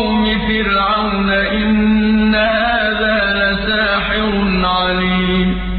قوم فرعون إن هذا لساحر عليم.